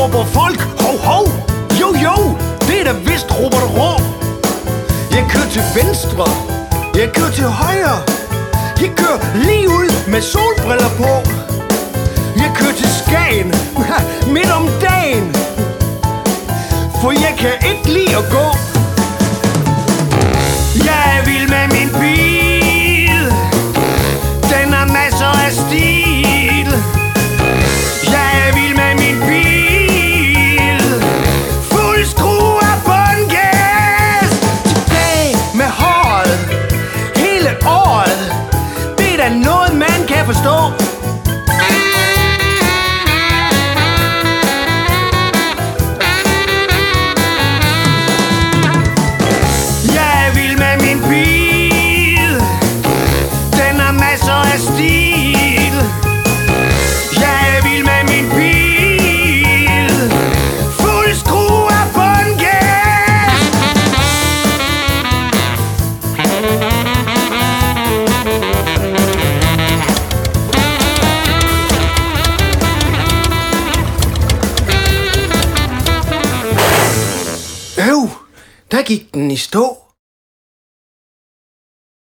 råber folk Hov, hov, jo, jo Det er da vist Robert Rå. Jeg kører til venstre Jeg kører til højre Jeg kører lige ud med solbriller på. Jeg kører til Skagen Midt om dagen For jeg kan ikke lide at gå. Noget kan forstå. Jeg er vild med min bil Den har masser af stil. Øv, der gik den i stå.